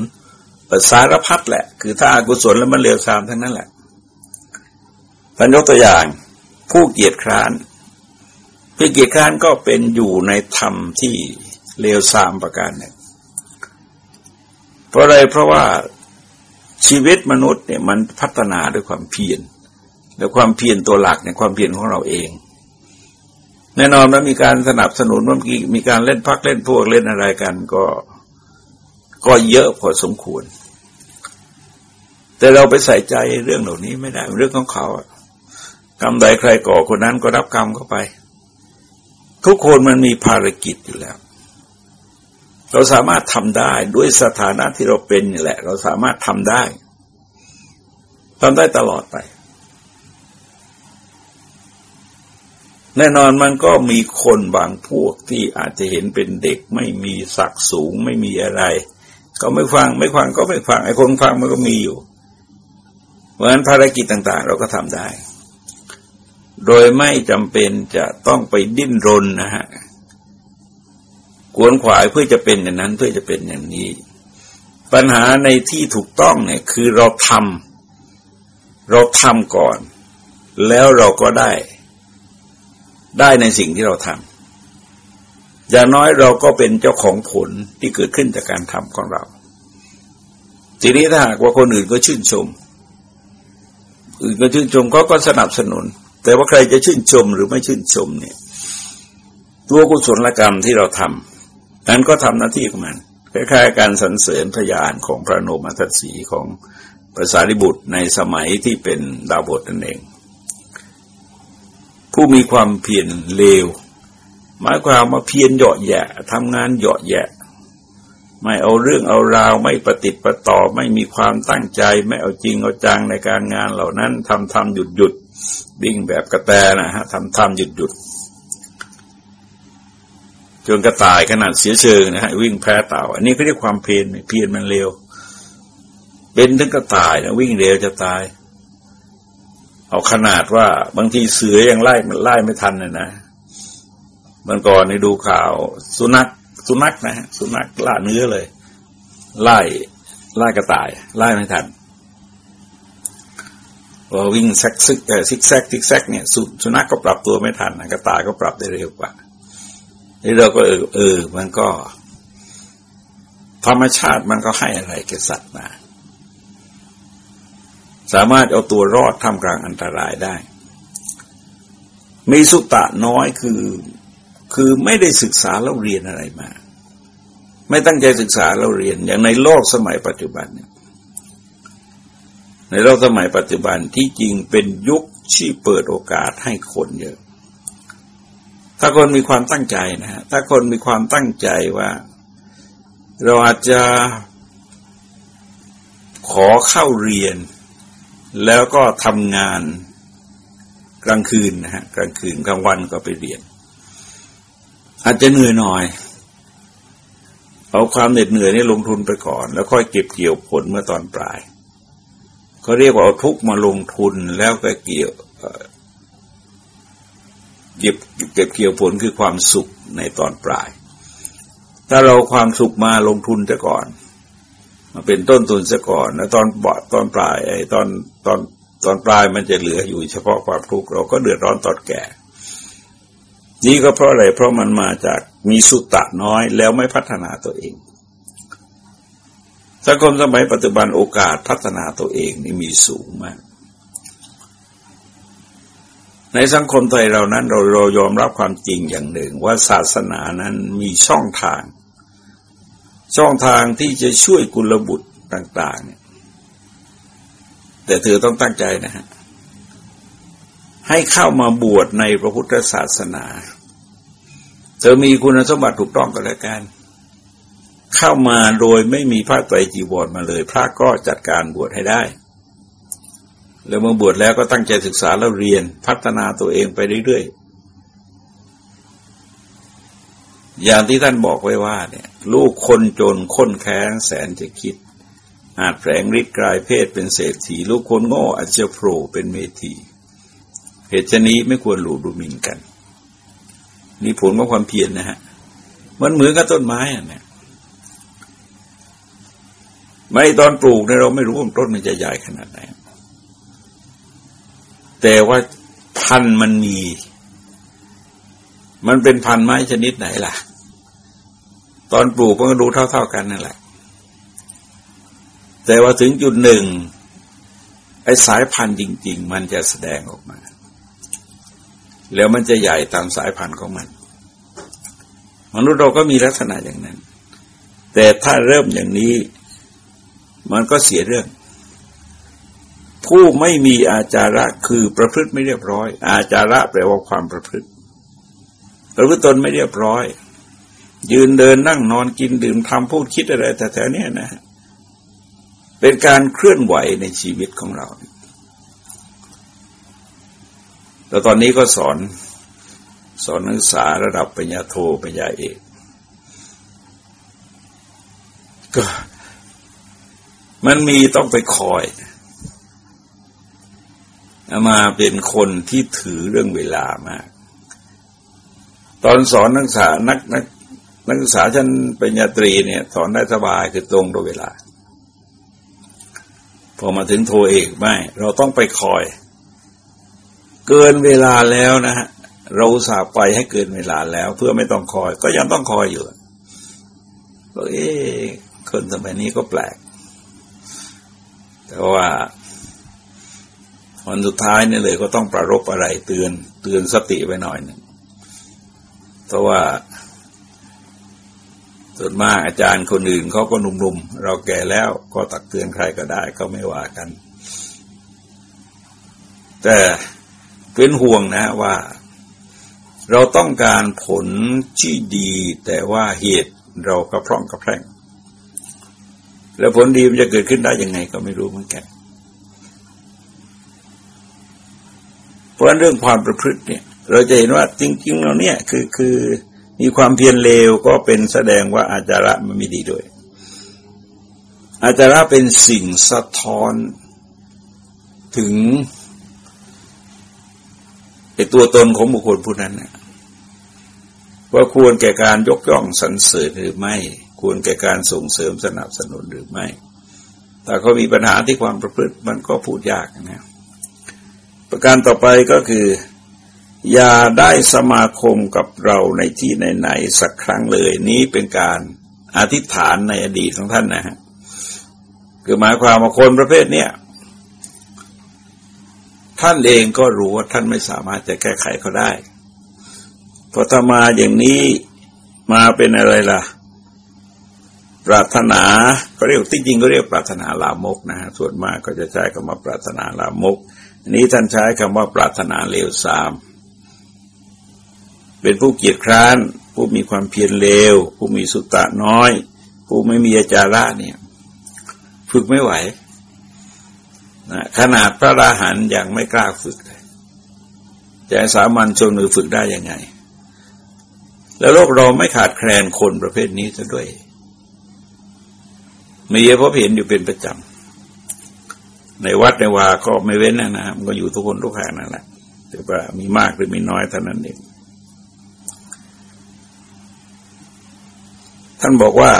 Speaker 1: สารพัดแหละ คือถ้าอากุศลแล้วมันเลวทรามทั้งนั้นแหละท่านยกตัวอย่าง ผู้เกียรติคร้าน ผู้เกียรติคร้านก็เป็นอยู่ในธรรมที่เลวทรามประการหนึ่งเพราะอะไรเพราะว่าชีวิตมนุษย์เนี่ยมันพัฒนาด้วยความเพียรและความเพียรตัวหลักในความเพียรของเราเอง แน่นอนมันมีการสนับสนุนว่ามีมีการเล่นพักเล่นพวกเล่นอะไรกันก็ก็เยอะพอสมควร แต่เราไปใส่ใจเรื่องเหล่านี้ไม่ได้เรื่องของเขากรรมใดใครก่อคนนั้นก็รับกรรมเข้าไป ทุกคนมันมีภารกิจอยู่แล้ว เราสามารถทำได้ด้วยสถานะที่เราเป็นนี่แหละ เราสามารถทำได้ทำได้ตลอดไป แน่นอนมันก็มีคนบางพวกที่อาจจะเห็นเป็นเด็กไม่มีศักดิ์สูงไม่มีอะไร ก็ไม่ฟังไม่ฟังก็ไม่ฟังไอ้คนฟังมันก็มีอยู่ เพราะฉะนั้นภารกิจต่าง ๆ เราก็ทำได้ โดยไม่จำเป็นจะต้องไปดิ้นรนนะฮะขวนขวายเพื่อจะเป็นอย่างนั้นเพื่อจะเป็นอย่างนี้ ปัญหาในที่ถูกต้องเนี่ยคือเราทำเราทำก่อน แล้วเราก็ได้ ได้ในสิ่งที่เราทำอย่างน้อยเราก็เป็นเจ้าของผลที่เกิดขึ้นจากการทำของเรา ทีนี้ถ้าหากว่าคนอื่นก็ชื่นชม อื่นก็ชื่นชมเขาก็สนับสนุน แต่ว่าใครจะชื่นชมหรือไม่ชื่นชมเนี่ย ตัวกุศลกรรมที่เราทำนั้นก็ทำหน้าที่ของมันคล้ายๆการสรรเสริญพยานของพระโนมัตสีของภาษาริบุตรในสมัยที่เป็นดาวบทนั่นเอง ผู้มีความเพียรเลว หมายความมาเพียรเหยาะแยะทำงานเหยาะแยะ ไม่เอาเรื่องเอาราวไม่ปฏิติประต่อไม่มีความตั้งใจ ไม่เอาจริงเอาจังในการงานเหล่านั้นทำทำหยุดหยุด วิ่งแบบกระแตนะฮะทำทำหยุดหยุดจนกระต่ายขนาดเสียเชิงนะฮะวิ่งแพ้เต่า อันนี้เขาเรียกความเพียรเพียรมันเร็ว เป็นถึงกระต่ายนะวิ่งเร็วจะตาย เอาขนาดว่าบางทีเสือยังไล่มันไล่ไม่ทันเลยนะมันก่อนในดูข่าว สุนัขสุนัขนะฮะสุนัขล่าเนื้อเลย ไล่ไล่กระต่าย ไล่ไม่ทัน พอวิ่งแซกซิกซิกแซกซิกแซกเนี่ยสุนัขก็ปรับตัวไม่ทันกระต่ายก็ปรับได้เร็วกว่านี่เราก็เออเออ มันก็ ธรรมชาติมันก็ให้อะไรแก่สัตว์มา สามารถเอาตัวรอดท่ามกลางอันตรายได้ มีสุตะน้อยคือคือไม่ได้ศึกษาแล้วเรียนอะไรมา ไม่ตั้งใจศึกษาแล้วเรียนอย่างในโลกสมัยปัจจุบันเนี่ย ในโลกสมัยปัจจุบันที่จริงเป็นยุคที่เปิดโอกาสให้คนเยอะ ถ้าคนมีความตั้งใจนะฮะถ้าคนมีความตั้งใจว่า เราอาจจะขอเข้าเรียน แล้วก็ทำงานกลางคืนนะฮะกลางคืนกลางวันก็ไปเรียน อาจจะเหนื่อยหน่อยเอาความเหน็ดเหนื่อยนี่ลงทุนไปก่อน แล้วค่อยเก็บเกี่ยวผลเมื่อตอนปลาย เขาเรียกว่าเอาทุกมาลงทุนแล้วก็เกี่ยวเก็บเก็บเกี่ยวผลคือความสุขในตอนปลาย ถ้าเราความสุขมาลงทุนซะก่อน มาเป็นต้นทุนซะก่อน แล้วตอนบอดตอนปลายไอ้ตอนตอนตอนปลายมันจะเหลืออยู่เฉพาะความทุกข์เราก็เดือดร้อนตอนแก่ นี่ก็เพราะอะไร เพราะมันมาจากมีสุตตะน้อยแล้วไม่พัฒนาตัวเอง สังคมสมัยปัจจุบันโอกาสพัฒนาตัวเองนี่มีสูงมาก ในสังคมไทยเรานั้นเราเรายอมรับความจริงอย่างหนึ่ง ว่าศาสนานั้นมีช่องทาง ช่องทางที่จะช่วยกุลบุตรต่างๆเนี่ยแต่เธอต้องตั้งใจนะฮะให้เข้ามาบวชในพระพุทธศาสนา เธอมีคุณสมบัติถูกต้องก็แล้วกัน เข้ามาโดยไม่มีพระไตรจีวรมาเลย พระก็จัดการบวชให้ได้ แล้วเมื่อบวชแล้วก็ตั้งใจศึกษาแล้วเรียนพัฒนาตัวเองไปเรื่อยๆ อย่างที่ท่านบอกไว้ว่า เนี่ย ลูกคนจนค้นแค้นแสนจะคิด อาจแฝงฤทธิ์กลายเพศเป็นเศรษฐี ลูกคนโง่อาจจะโผล่เป็นเมธีเหตุชนี้ไม่ควรหลูดูหมิ่นกัน นี่ผลของความเพียรนนะฮะ มันเหมือนกับต้นไม้อะเนี่ย ไม่ตอนปลูกเนี่ยเราไม่รู้ว่าต้นมันจะใหญ่ขนาดไหน แต่ว่าพันมันมี มันเป็นพันไม้ชนิดไหนล่ะ ตอนปลูกมันก็ดูเท่า ๆกันนั่นแหละ แต่ว่าถึงจุดหนึ่งไอ้สายพันธุ์จริง ๆ มันจะแสดงออกมา แล้วมันจะใหญ่ตามสายพันธุ์ของมัน มนุษย์เราก็มีลักษณะอย่างนั้น แต่ถ้าเริ่มอย่างนี้ มันก็เสียเรื่อง ผู้ไม่มีอาจาระคือประพฤติไม่เรียบร้อย อาจาระแปลว่าความประพฤติ ประพฤติตนไม่เรียบร้อย ยืนเดินนั่งนอนกินดื่มทำพูดคิดอะไรแต่แถวนี้นะเป็นการเคลื่อนไหวในชีวิตของเราแต่ตอนนี้ก็สอนสอนนักศึกษาระดับปัญญาโทปัญญาเอกก็ มันมีต้องไปคอยมาเป็นคนที่ถือเรื่องเวลามาก ตอนสอนนักศึกษานักนักนักศึกษาชั้นปริญญาตรีเนี่ยสอนได้สบายคือตรงต่อเวลา พอมาถึงโทเอกไม่ เราต้องไปคอย เกินเวลาแล้วนะฮะเราสาไปให้เกินเวลาแล้ว เพื่อไม่ต้องคอย ก็ยังต้องคอยอยู่ก็เอ๊คนสมัยนี้ก็แปลก แต่ว่าวันสุดท้ายนี่เลยก็ต้องประรบอะไรเตือนเตือนสติไว้หน่อยหนึ่งเพราะว่าส่วนมากอาจารย์คนอื่นเขาก็หนุ่มๆ เราแก่แล้วก็ตักเตือนใครก็ได้ก็ไม่ว่ากัน แต่เป็นห่วงนะว่า เราต้องการผลที่ดีแต่ว่าเหตุเราก็พร่องกระแพร่ง แล้วผลดีมันจะเกิดขึ้นได้ยังไงก็ไม่รู้เหมือนกัน เพราะเรื่องความประพฤติเนี่ย เราจะเห็นว่าจริงๆเราเนี่ยคือคือมีความเพียรเลวก็เป็นแสดงว่าอาจาระมันไม่ดีด้วย อาจาระเป็นสิ่งสะท้อนถึงไอตัวตนของบุคคลผู้นั้นนะว่าควรแก่การยกย่องสรรเสริญหรือไม่ ควรแก่การส่งเสริมสนับสนุนหรือไม่ แต่เขามีปัญหาที่ความประพฤติมันก็พูดยากนะประการต่อไปก็คือ อย่าได้สมาคมกับเราในที่ไหนๆสักครั้งเลย นี้เป็นการอธิษฐานในอดีตของท่านนะฮะคือหมายความว่าคนประเภทเนี้ยท่านเองก็รู้ว่าท่านไม่สามารถจะแก้ไขเขาได้พอถ้ามาอย่างนี้มาเป็นอะไรล่ะ ปรารถนาก็เรียกที่จริงก็เรียกปรารถนาลามกนะฮะส่วนมากก็จะใช้คำว่าปรารถนาลามกอันนี้ท่านใช้คำว่าปรารถนาเลวทราม เป็นผู้เกียจคร้าน ผู้มีความเพียรเลว ผู้มีสุตตะน้อย ผู้ไม่มีอาจาระเนี่ย ฝึกไม่ไหวนะขนาดพระราหันยังไม่กล้าฝึกเลยจะสามัญชนมือฝึกได้ยังไง แล้วโลกเราไม่ขาดแคลนคนประเภทนี้ซะด้วย มีพบเห็นอยู่เป็นประจำ ในวัดในวาก็ไม่เว้นนะนะมันก็อยู่ทุกคนทุกแห่งนั่นแหละแต่ว่ามีมากหรือมีน้อยเท่านั้นเองท่านบอกว่า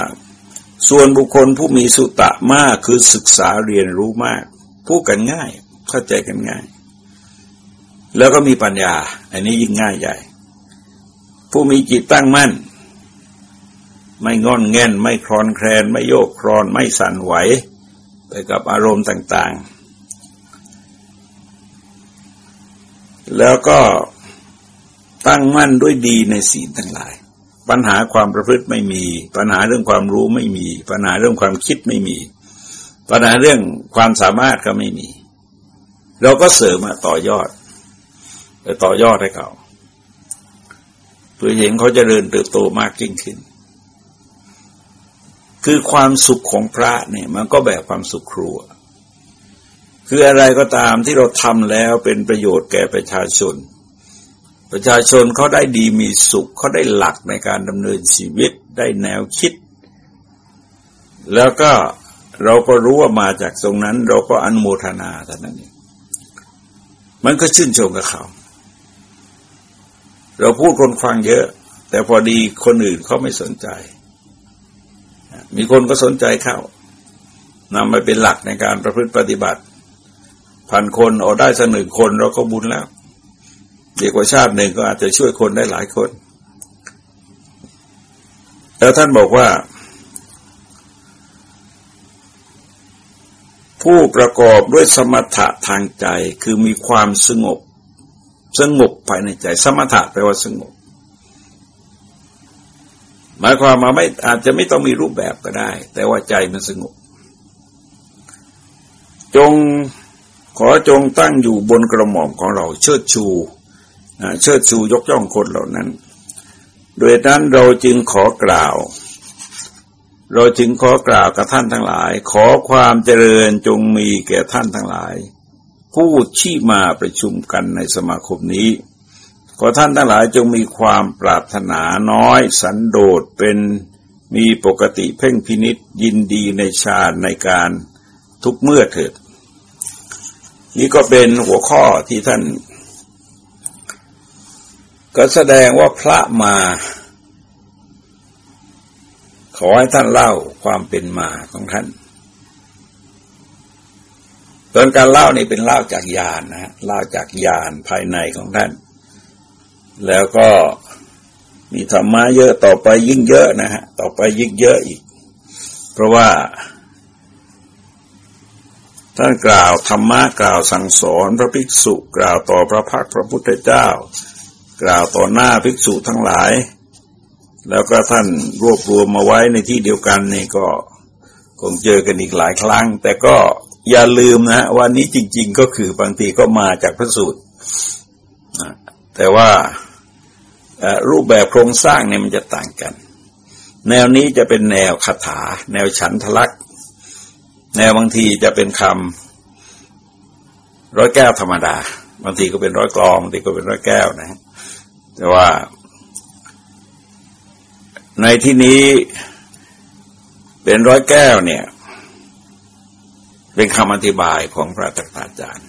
Speaker 1: ส่วนบุคคลผู้มีสุตะมากคือศึกษาเรียนรู้มาก พูดกันง่าย เข้าใจกันง่าย แล้วก็มีปัญญา อันนี้ยิ่งง่ายใหญ่ ผู้มีจิตตั้งมั่น ไม่งอนแง่น ไม่คลอนแคลน ไม่โยกคลอน ไม่สั่นไหว ไปกับอารมณ์ต่าง ๆ แล้วก็ตั้งมั่นด้วยดีในศีลทั้งหลาย ปัญหาความประพฤติไม่มี ปัญหาเรื่องความรู้ไม่มี ปัญหาเรื่องความคิดไม่มี ปัญหาเรื่องความสามารถก็ไม่มี เราก็เสริมมาต่อยอดต่อยอดให้เขาเพื่อเห็นเขาจะเริญเติบโตมากยิ่งขึ้น คือความสุขของพระเนี่ยมันก็แบบความสุขครัว คืออะไรก็ตามที่เราทำแล้วเป็นประโยชน์แก่ประชาชน ประชาชนเขาได้ดีมีสุขเขาได้หลักในการดำเนินชีวิตได้แนวคิด แล้วก็เราก็รู้ว่ามาจากตรงนั้น เราก็อนุโมทนาเท่านั้นเองมันก็ชื่นชมกับเขา เราพูดคนฟังเยอะ แต่พอดีคนอื่นเขาไม่สนใจ มีคนก็สนใจเข้านำมาเป็นหลักในการประพฤติปฏิบัติพันคนเอาได้สักหนึ่งคนเราก็บุญแล้วเดีกว่าชาติหนึ่งก็อาจจะช่วยคนได้หลายคน แล้วท่านบอกว่า ผู้ประกอบด้วยสมถะทางใจคือมีความสงบ สงบภายในใจ สมถะแปลว่าสงบ หมายความมาไม่อาจจะไม่ต้องมีรูปแบบก็ได้ แต่ว่าใจมันสงบ จงขอจงตั้งอยู่บนกระหม่อมของเราเชิดชูเชิดชูยกย่องคนเหล่านั้น โดยนั้นเราจึงขอกล่าว เราจึงขอกล่าวกับท่านทั้งหลาย ขอความเจริญจงมีแก่ท่านทั้งหลาย ผู้ที่มาประชุมกันในสมาคมนี้ ขอท่านทั้งหลายจงมีความปรารถนาน้อย สันโดษเป็นมีปกติเพ่งพินิษยินดีในฌานในการทุกเมื่อเถิด นี่ก็เป็นหัวข้อที่ท่าน ก็แสดงว่าพระมา ขอให้ท่านเล่าความเป็นมาของท่านตอนการเล่านี่เป็นเล่าจากญาณนะฮะเล่าจากญาณภายในของท่าน แล้วก็มีธรรมะเยอะต่อไปยิ่งเยอะนะฮะต่อไปยิ่งเยอะอีก เพราะว่าท่านกล่าวธรรมะกล่าวสั่งสอนพระภิกษุกล่าวต่อพระพักพระพุทธเจ้า กล่าวต่อหน้าภิกษุทั้งหลาย แล้วก็ท่านรวบรวมมาไว้ในที่เดียวกันนี่ก็คงเจอกันอีกหลายครั้ง แต่ก็อย่าลืมนะวันนี้จริง ๆ ก็คือบางทีก็มาจากพระสูตรแต่ว่า รูปแบบโครงสร้างเนี่ยมันจะต่างกัน แนวนี้จะเป็นแนวคาถา แนวฉันทลักษ์แนวบางทีจะเป็นคำร้อยแก้วธรรมดา บางทีก็เป็นร้อยกลองบางทีก็เป็นร้อยแก้วนะแต่ว่า ในที่นี้เป็นร้อยแก้วเนี่ย เป็นคำอธิบายของพระตถาจารย์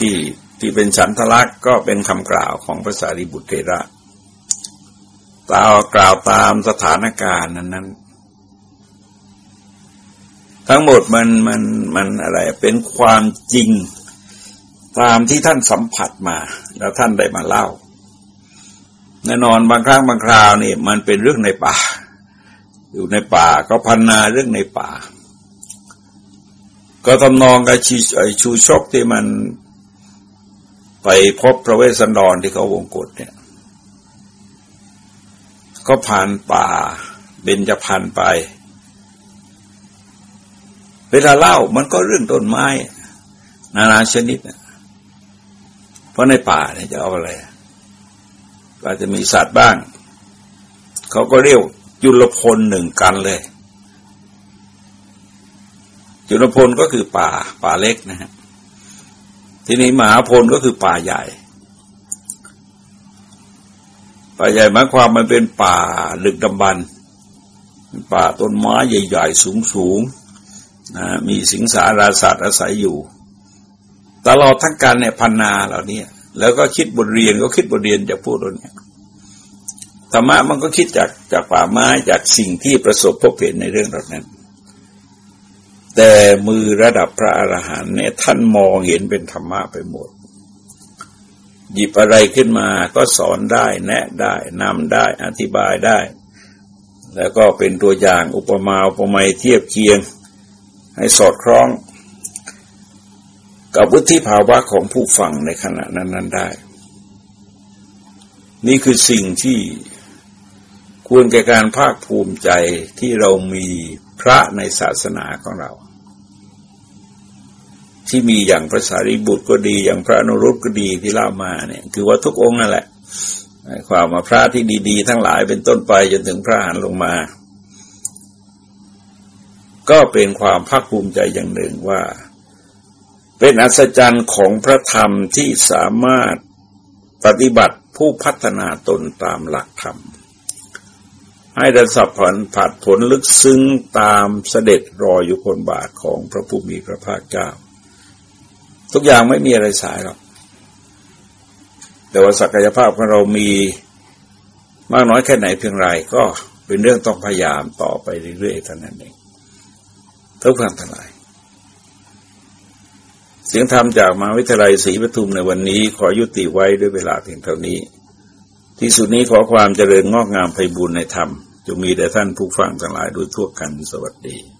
Speaker 1: ที่ ที่เป็นฉันทลักษ์ก็เป็นคำกล่าวของพระสารีบุตรเทระตากล่าวตามสถานการณ์นั้น ๆ ทั้งหมดมันมันมันอะไรเป็นความจริงตามที่ท่านสัมผัสมา แล้วท่านได้มาเล่าแน่นอนบางครั้งบางคราวนี่มันเป็นเรื่องในป่า อยู่ในป่าก็พันนาเรื่องในป่า ก็ทำนองกับชูชูชกที่มัน ไปพบพระเวสสันดรที่เขาวงกฏเนี่ย ก็ผ่านป่าเบญจพันไป เวลาเล่ามันก็เรื่องต้นไม้ นานาชนิดเพราะในป่าเนี่ยจะเอาอะไรอาจจะมีสัตว์บ้าง เขาก็เรียกจุลพลหนึ่งกันเลย จุลพลก็คือป่า ป่าเล็กนะฮะ ทีนี้มหาพลก็คือป่าใหญ่ ป่าใหญ่หมายความมันเป็นป่าลึกดำบรรป่าต้นไม้ใหญ่ๆสูงๆนะมีสิงสาราสัตว์อาศัยอยู่ตลอดทั้งการเนี่ยพันนาเหล่านี้แล้วก็คิดบทเรียนก็คิดบทเรียนจากพวกเราเนี่ยธรรมะมันก็คิดจากจากป่าไม้จากสิ่งที่ประสบพบเห็นในเรื่องเหล่านั้น แต่มือระดับพระอรหันต์เนี่ยท่านมองเห็นเป็นธรรมะไปหมด หยิบอะไรขึ้นมาก็สอนได้แนะได้นำได้อธิบายได้ แล้วก็เป็นตัวอย่างอุปมาอุปไมยเทียบเคียง ให้สอดคล้อง กับวุฒิภาวะของผู้ฟังในขณะนั้นๆได้ นี่คือสิ่งที่ควรแก่การภาคภูมิใจที่เรามีพระในศาสนาของเรา ที่มีอย่างพระสารีบุตรก็ดี อย่างพระนรุตก็ดีที่เล่ามาเนี่ย คือว่าทุกองค์นั่นแหละความมาพระที่ดี ๆ ทั้งหลายเป็นต้นไปจนถึงพระหันลงมา ก็เป็นความภาคภูมิใจอย่างหนึ่งว่า เป็นอัศจรรย์ของพระธรรมที่สามารถปฏิบัติผู้พัฒนาตนตามหลักธรรม ให้ได้สับผลผัดผลลึกซึ้งตามเสด็จรออยู่คนบาทของพระผู้มีพระภาคเจ้า ทุกอย่างไม่มีอะไรสายหรอก แต่ว่าศักยภาพของเรามีมากน้อยแค่ไหนเพียงไรก็เป็นเรื่องต้องพยายามต่อไปเรื่อยๆเท่านั้นเองทุกความทั้งหลาย เสียงธรรมจากมหาวิทยาลัยศรีปทุมในวันนี้ขอยุติไว้ด้วยเวลาเพียงเท่านี้ ที่สุดนี้ขอความเจริญงอกงามไพบูรณ์ในธรรม จะมีแด่ท่านผู้ฟังทั้งหลายโดยทั่วกันสวัสดี